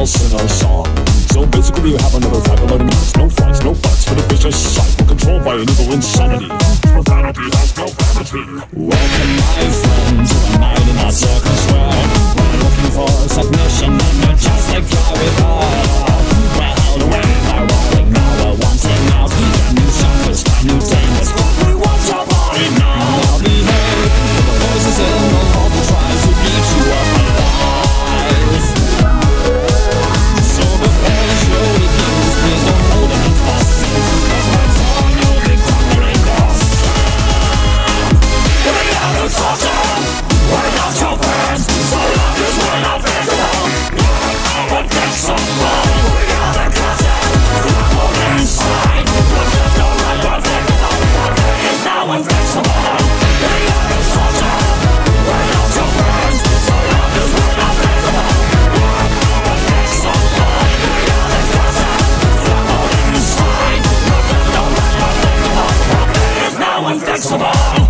personal song. So basically, you have another five eleven minutes. No fights, no fights for the vicious cycle controlled by an evil insanity. Profanity has no vanity. Welcome, my friends, to a night in our circus where we're looking for submission and you're just a guy with heart. Shabbat.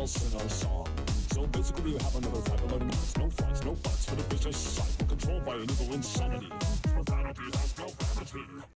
our song. So basically, you have another five eleven minutes. No fights, no fights for the business side. We're controlled by an evil insanity. Profanity has no vanity.